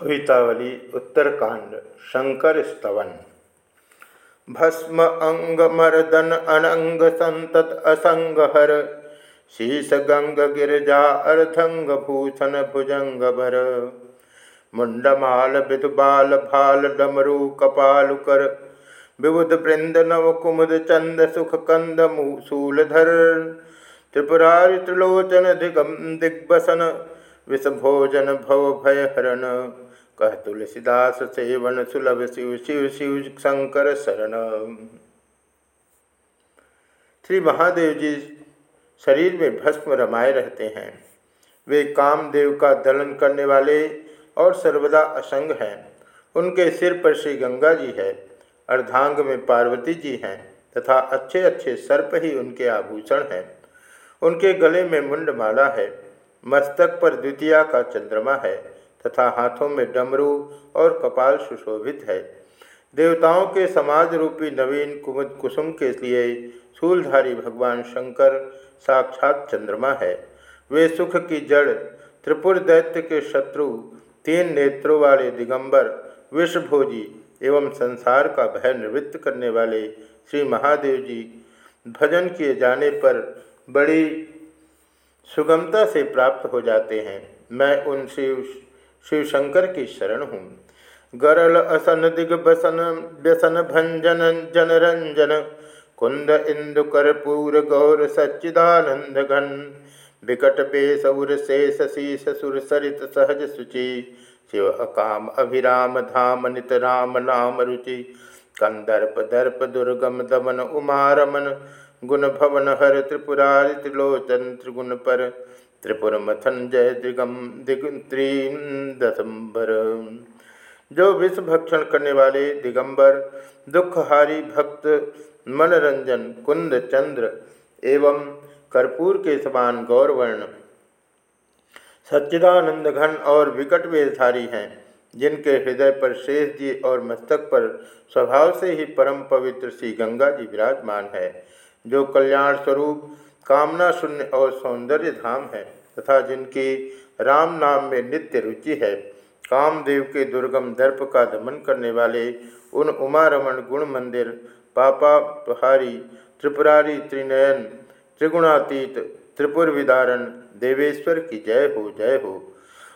कवितावली, उत्तरकांड, शंकर स्तवन। भस्म अंग मर्दन अनंग, संतत असंग हर शीस गंग, गिरजा, अर्धंग, भूषण भुजंग भर मुंडमाल विदुबाल भाल, डमरू कपाल कर विबुध वृंद नव कुमुद चंद, सुख, कंद, मूसूलधर। त्रिपुरारि, त्रिलोचन दिगम दिग्बसन विषभोजन भव भय हरण कह तुलसीदास सेवन सुलभ शिव शिव शिव शंकर शरण। श्री महादेव जी शरीर में भस्म रमाए रहते हैं। वे कामदेव का दलन करने वाले और सर्वदा असंग हैं। उनके सिर पर श्री गंगा जी है, अर्धांग में पार्वती जी हैं, तथा अच्छे अच्छे सर्प ही उनके आभूषण हैं। उनके गले में मुंडमाला है, मस्तक पर द्वितीया का चंद्रमा है। तथा हाथों में डमरू और कपाल सुशोभित है। देवताओं के समाज रूपी नवीन कुमुद कुसुम के लिए शूलधारी भगवान शंकर साक्षात चंद्रमा है। वे सुख की जड़, त्रिपुर दैत्य के शत्रु, तीन नेत्रों वाले दिगंबर, विषभोजी एवं संसार का भय निवृत्त करने वाले श्री महादेव जी भजन किए जाने पर बड़ी सुगमता से प्राप्त हो जाते हैं। मैं उन शिव शिव शंकर की शरण हूँ। गरल असन दिग बसन व्यसन भंजन, जनरंजन, कुंद इंदु कर्पूर गौर सच्चिदानंद घन। विकट बेसुर शेष शीस सुर सरित सहज सुचि। शिव अकाम अभिराम धाम नित राम नाम रुचि। कंदर्प दर्प दुर्गम दमन उमारमन। गुण भवन हर त्रिपुरारि त्रिलोचन त्रिगुण पर। त्रिपुर मथन जय दिगम दिग दसंबर जो विष भक्षण करने वाले दिगंबर, दुखहारी भक्त, मनरंजन, कुंद, चंद्र एवं कर्पूर के समान गौरवर्ण, सच्चिदानंद घन और विकट वेशधारी हैं, जिनके हृदय पर शेष जी और मस्तक पर स्वभाव से ही परम पवित्र श्री गंगा जी विराजमान है, जो कल्याण स्वरूप कामना शून्य और सौंदर्य धाम है तथा जिनकी राम नाम में नित्य रुचि है। कामदेव के दुर्गम दर्प का दमन करने वाले उन उमा रमन गुण मंदिर पापा पहारी त्रिपुरारी त्रिनयन, त्रिगुणातीत त्रिपुर विदारण देवेश्वर की जय हो जय हो।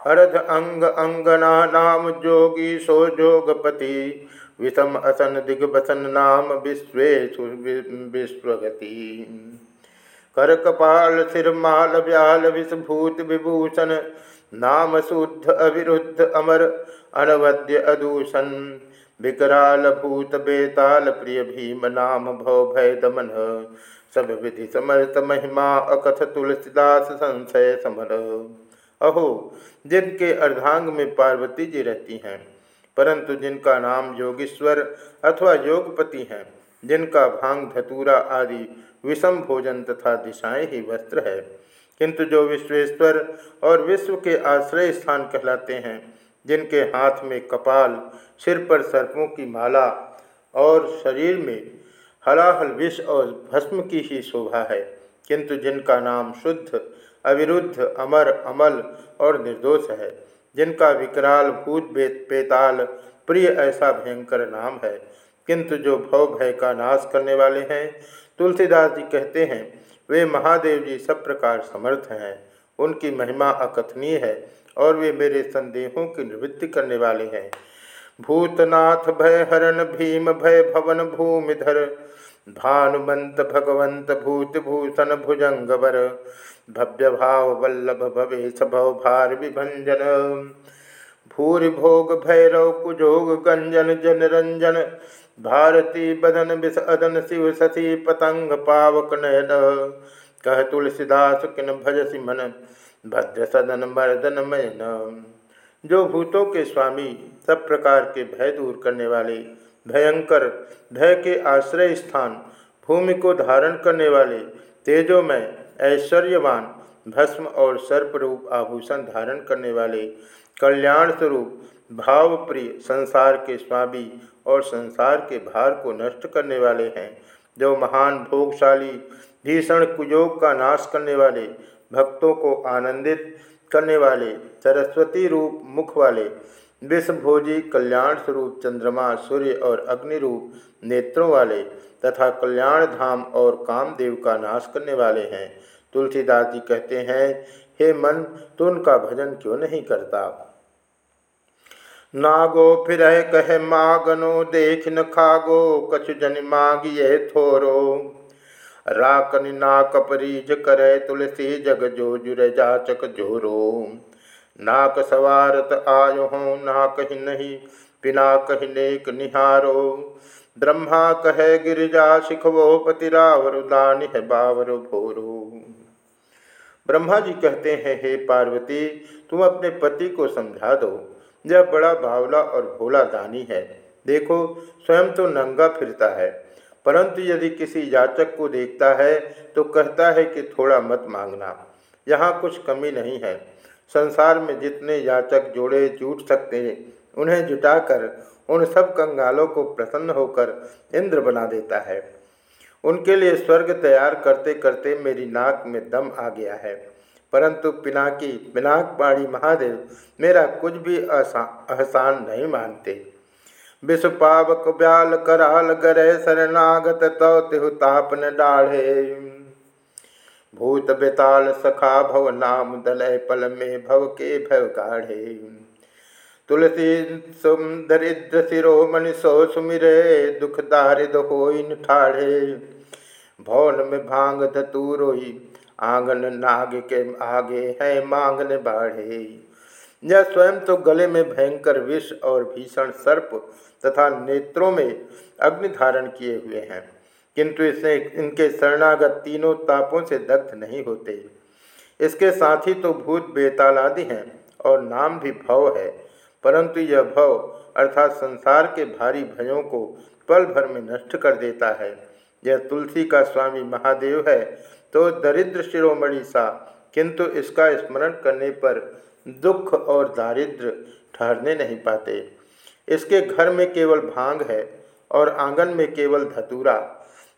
अर्ध अंग अंगना नाम जोगी सो जोगपति, विषम असन दिग्बसन नाम विश्वेशु विश्वगति। कर कपाल सिरमाल, व्याल विषभूत विभूषण, नाम शुद्ध, अविरुद्ध, अमर, अनवद्य, अदूषण, विकराल, भूत, बेताल, प्रिय भीम, नाम, भव भय दमन सब विधि समर्थ, महिमा, अकथ, तुलसीदास, संशय, समर। अहो, जिनके अर्धांग में पार्वती जी रहती हैं, परंतु जिनका नाम योगेश्वर अथवा योगपति हैं जिनका भाँग, धतूरा आदि विषम भोजन तथा दिशाएँ ही वस्त्र है। किंतु जो विश्वेश्वर और विश्व के आश्रय स्थान कहलाते हैं, जिनके हाथ में कपाल, सिर पर सर्पों की माला और शरीर में हलाहल विष और भस्म की ही शोभा है, किंतु जिनका नाम शुद्ध, अविरुद्ध, अमर, अमल और निर्दोष है, जिनका विकराल, भूत पेताल प्रिय ऐसा भयंकर नाम है किंतु जो भव भय का नाश करने वाले हैं, तुलसीदास जी कहते हैं, वे महादेव जी सब प्रकार समर्थ हैं। उनकी महिमा अकथनीय है और वे मेरे संदेहों की निवृत्ति करने वाले हैं। भूतनाथ भय हरण भीम भय भवन भूमिधर, भानुमंत भगवंत भूत भूषण भुजंगवर भव्य भाव वल्लभ भवेश भव भार विभंजन भूरि भोग भैरव कुजोग गंजन जनरंजन भारती बदन विष अदन शिव शशि पतंग पावक नयन। कह तुलसीदास किन भजसी मन भद्र सदन मर्दन मयन। जो भूतों के स्वामी, सब प्रकार के भय दूर करने वाले, भयंकर, भय के आश्रय स्थान, भूमि को धारण करने वाले, तेजो में ऐश्वर्यवान, भस्म और सर्प रूप आभूषण धारण करने वाले, कल्याण स्वरूप भावप्रिय संसार के स्वामी और संसार के भार को नष्ट करने वाले हैं। जो महान भोगशाली, भीषण कुयोग का नाश करने वाले, भक्तों को आनंदित करने वाले, सरस्वती रूप मुख वाले विषभोजी कल्याण स्वरूप चंद्रमा, सूर्य और अग्नि रूप नेत्रों वाले तथा कल्याण धाम और कामदेव का नाश करने वाले हैं। तुलसीदास जी कहते हैं, हे मन, तू उनका भजन क्यों नहीं करता? नागो फिर कह मागनो, देख न खागो, कछु जन मागिए थोरो। राकन नाक परीज करे तुलसी, जग जो जुर जाचक जोरो। नाक सवारत आयो हो ना कही नहीं पिना कही नेक निहारो। ब्रह्मा कहे गिरिजा, शिखवो पति रावर दान है बावर भोरो। ब्रह्मा जी कहते हैं, हे पार्वती, तुम अपने पति को समझा दो। यह बड़ा बावला और भोला दानी है। देखो, स्वयं तो नंगा फिरता है, परंतु यदि किसी याचक को देखता है तो कहता है कि थोड़ा मत मांगना, यहाँ कुछ कमी नहीं है। संसार में जितने याचक जोड़े जुट सकते हैं, उन्हें जुटाकर उन सब कंगालों को प्रसन्न होकर इंद्र बना देता है। उनके लिए स्वर्ग तैयार करते करते मेरी नाक में दम आ गया है। परंतु पिनाकी पिनाक पाड़ी महादेव मेरा कुछ भी अहसान नहीं मानते। विश्व पावक ब्याल कराल गरे शरणागत तो तिहु तापन डाढ़े। भूत बेताल सखा भव नाम दलय पल में भव के भव गाढ़े। तुलसी सुंदरिद्र सिरो मनिषो सुमिरे, दुख दारिद हो ठाढ़े। भवन में भाँग धतूरोही आँगन नाग के आगे है मांगने बाढ़े। यह स्वयं तो गले में भयंकर विष और भीषण सर्प तथा नेत्रों में अग्नि धारण किए हुए हैं, किंतु इससे इनके शरणागत तीनों तापों से दग्ध नहीं होते। इसके साथ ही तो भूत बेताल आदि हैं और नाम भी भव है, परंतु यह भव अर्थात संसार के भारी भयों को पल भर में नष्ट कर देता है। यह तुलसी का स्वामी महादेव है तो दरिद्र शिरोमणि सा, किंतु इसका स्मरण करने पर दुख और दारिद्र ठहरने नहीं पाते। इसके घर में केवल भाँग है और आँगन में केवल धतूरा,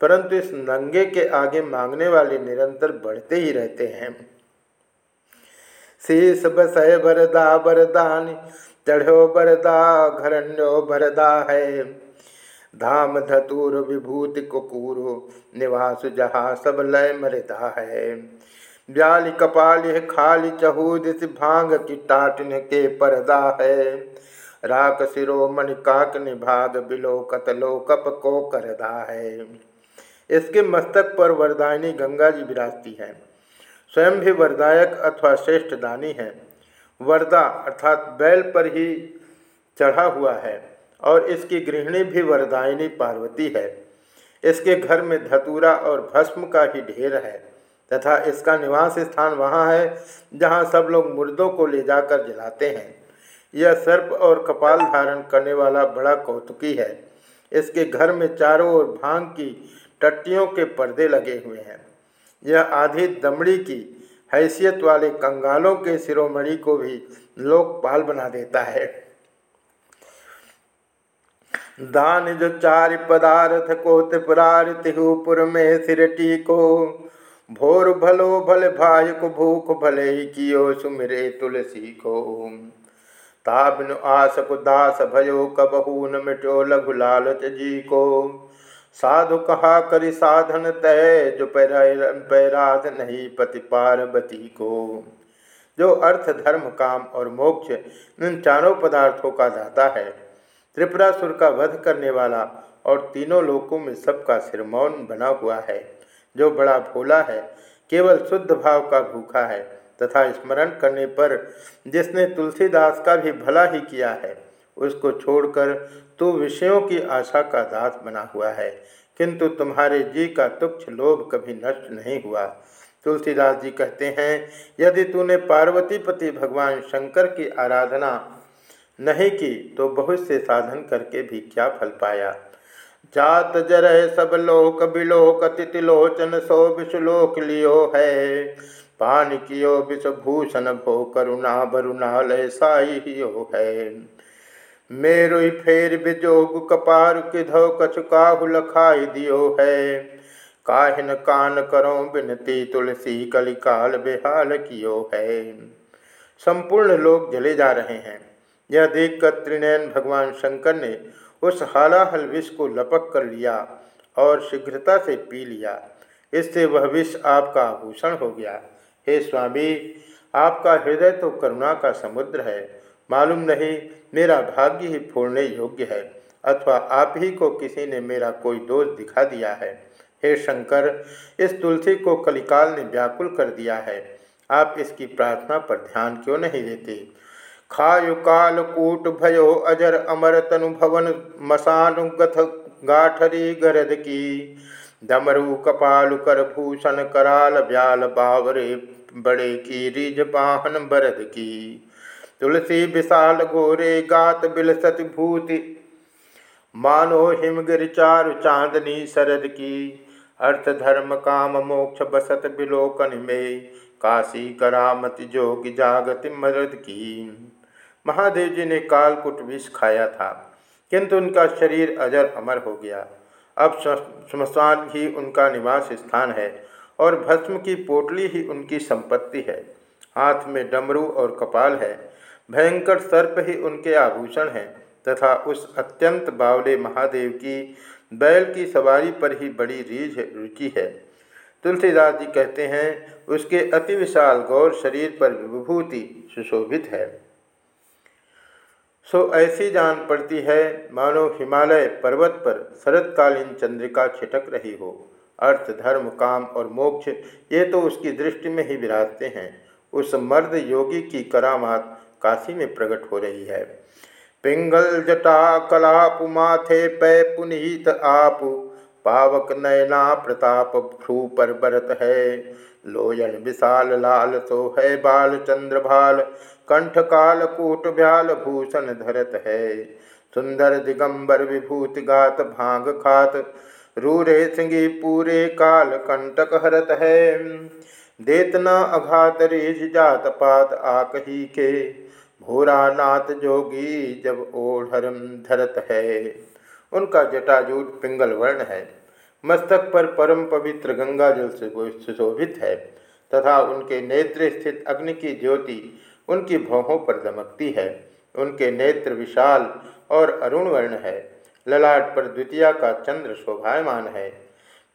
परंतु इस नंगे के आगे मांगने वाले निरंतर बढ़ते ही रहते हैं। शीस बसय बरदा बरदान, चढ़ो बरदा घरण्यो बरदा है। धाम धतुर विभूति कुकुर निवास जहाँ सब लय मृदा है। ब्याल कपाल खाली चहूद भाँग की टाटन के परदा है। राक सिरो मन काक निभाग बिलो कतलो कप को करदा है। इसके मस्तक पर वरदायनी गंगा जी विराजती है। स्वयं भी वरदायक अथवा श्रेष्ठ दानी है। वरदा अर्थात बैल पर ही चढ़ा हुआ है। और इसकी गृहिणी भी वरदायिनी पार्वती है। इसके घर में धतूरा और भस्म का ही ढेर है तथा इसका निवास स्थान वहाँ है, जहाँ सब लोग मुर्दों को ले जाकर जलाते हैं। यह सर्प और कपाल धारण करने वाला बड़ा कौतुकी है। इसके घर में चारों ओर भाँग की टट्टियों के पर्दे लगे हुए हैं। यह आधी दमड़ी की हैसियत वाले कंगालों के शिरोमणि को भी लोकपाल बना देता है। दान जो चार पदार्थ को त्रिपुरारितिपुर में सिरटी को भोर भलो भल भाई को भूख भले ही कियो, सुमिरे तुलसी को। ताबिन आस को दास भयो, कबहून मिटो लघु लालच जी को। साधु कहा करि साधन तय, जो पैराध नहीं पति पार्वती को। जो अर्थ, धर्म, काम और मोक्ष, इन चारों पदार्थों का दाता है। त्रिपुरासुर का वध करने वाला और तीनों लोकों में सबका सिरमौन बना हुआ है। जो बड़ा भोला है, केवल शुद्ध भाव का भूखा है तथा स्मरण करने पर जिसने तुलसीदास का भी भला ही किया है, उसको छोड़कर तू विषयों की आशा का दास बना हुआ है। किंतु तुम्हारे जी का तुक्ष लोभ कभी नष्ट नहीं हुआ। तुलसीदास जी कहते हैं, यदि तूने पार्वतीपति भगवान शंकर की आराधना नहीं की तो बहुत से साधन करके भी क्या फल पाया। जात जर सब लोक बिलोक तितिलोचन सो विषलोक लियो है। पान कियो विष भूषण भो करुणा बरुणालय साई है। मेरु फेर बिजोग कपार किधो कछु काहु लखाई दियो है। काहिन कान करो बिनती तुलसी कलिकाल बेहाल कियो है। संपूर्ण लोग जले जा रहे हैं। यह देखकर त्रिनयन भगवान शंकर ने उस हालाहल विष को लपक कर लिया और शीघ्रता से पी लिया। इससे वह विष आपका आभूषण हो गया। हे स्वामी, आपका हृदय तो करुणा का समुद्र है। मालूम नहीं, मेरा भाग्य ही फोड़ने योग्य है, अथवा आप ही को किसी ने मेरा कोई दोष दिखा दिया है। हे शंकर, इस तुलसी को कलिकाल ने व्याकुल कर दिया है। आप इसकी प्रार्थना पर ध्यान क्यों नहीं देते? खायु काल कूट भयो अजर अमर तनु भवन मसानुगथ गाठरी गरद की। डमरू कपाल कर भूषण कराल ब्याल बावरे बड़े की रिज बाहन बरद की। तुलसी विशाल गोरे गात बिलसत भूति मानो हिमगिर चारु चांदनी शरद की। अर्थ धर्म काम मोक्ष बसत बिलोकन में काशी करामति जोग जागति मरद की। महादेव जी ने कालकुट विष खाया था, किंतु उनका शरीर अजर अमर हो गया। अब श्मशान ही उनका निवास स्थान है और भस्म की पोटली ही उनकी संपत्ति है। हाथ में डमरू और कपाल है। भयंकर सर्प ही उनके आभूषण हैं तथा उस अत्यंत बावले महादेव की बैल की सवारी पर ही बड़ी रीझ रुचि है। तुलसीदास जी कहते हैं, उसके अति विशाल गौर शरीर पर विभूति सुशोभित है। सो ऐसी जान पड़ती है, मानो हिमालय पर्वत पर शरतकालीन चंद्रिका छिटक रही हो। अर्थ, धर्म, काम और मोक्ष, ये तो उसकी दृष्टि में ही विराजते हैं। उस मर्द योगी की करामात काशी में प्रकट हो रही है। पिंगल जटा कलापुमाथे पै पुनीत आप पावक नयना प्रताप भ्रू पर बरत है। लोयन विशाल लाल तो है बाल चंद्र भाल, कंठ काल कूट ब्याल भूषण धरत है। सुंदर दिगंबर विभूति गात भाँग खात, रूरे सिंगी पूरे काल कंटक हरत है। देतना अघात रेज जात पात आकही के, भोरा नाथ जोगी जब ओढ़रम धरत है। उनका जटाजूट पिंगल वर्ण है। मस्तक पर परम पवित्र गंगा जल से सुशोभित है तथा उनके नेत्र स्थित अग्नि की ज्योति उनकी भौहों पर दमकती है। उनके नेत्र विशाल और अरुण वर्ण है। ललाट पर द्वितीय का चंद्र शोभायमान है।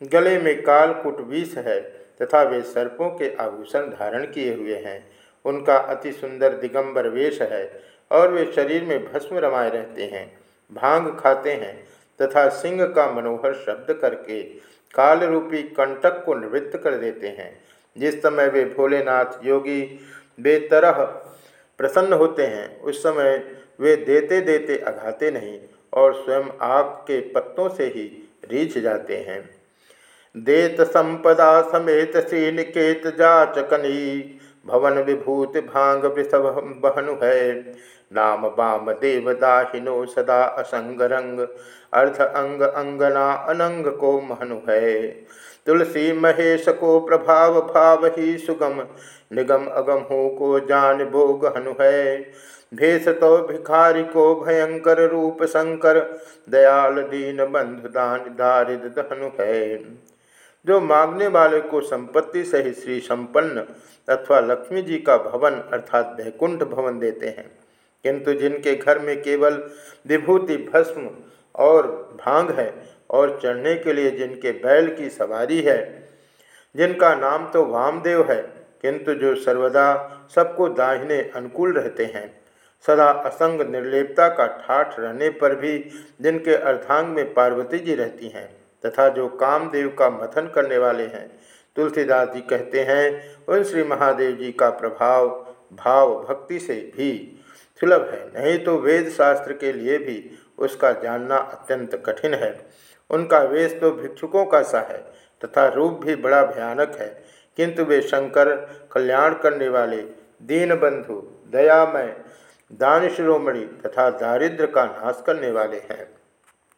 गले में कालकुट विष है तथा वे सर्पों के आभूषण धारण किए हुए हैं। उनका अति सुंदर दिगंबर वेश है और वे शरीर में भस्म रमाए रहते हैं। भाँग खाते हैं तथा सिंह का मनोहर शब्द करके काल रूपी कंटक को निवृत्त कर देते हैं। जिस समय वे भोलेनाथ योगी बेतरह प्रसन्न होते हैं, उस समय वे देते देते अघाते नहीं और स्वयं आग के पत्तों से ही रीछ जाते हैं। देत संपदा समेत श्री निकेत जाचकनी भवन विभूत भाँग विषभ बहनु है नाम वाम देवदाहिनो सदा असंग रंग अर्थ अंग अंगना अनंग को महनु है तुलसी महेश को प्रभाव भाव ही सुगम, निगम अगम हो को जान भोग हनु है भेष तो भिखारी को भयंकर रूप शंकर, दयाल दीन बंधु दान दारिद धनु है जो मांगने वाले को संपत्ति सहित श्री संपन्न अथवा लक्ष्मी जी का भवन अर्थात वैकुंठ भवन देते हैं। किंतु जिनके घर में केवल विभूति, भस्म और भाँग है और चढ़ने के लिए जिनके बैल की सवारी है, जिनका नाम तो वामदेव है, किंतु जो सर्वदा सबको दाहिने अनुकूल रहते हैं, सदा असंग निर्लेपता का ठाठ रहने पर भी जिनके अर्धांग में पार्वती जी रहती हैं। तथा जो कामदेव का मथन करने वाले हैं, तुलसीदास जी कहते हैं, उन श्री महादेव जी का प्रभाव, भाव भक्ति से भी सुलभ है। नहीं तो वेद शास्त्र के लिए भी उसका जानना अत्यंत कठिन है। उनका वेश तो भिक्षुकों का सा है, तथा रूप भी बड़ा भयानक है। किंतु वे शंकर, कल्याण करने वाले दीन बंधु दयामय, दानशिरोमणि तथा दारिद्र का नाश करने वाले हैं।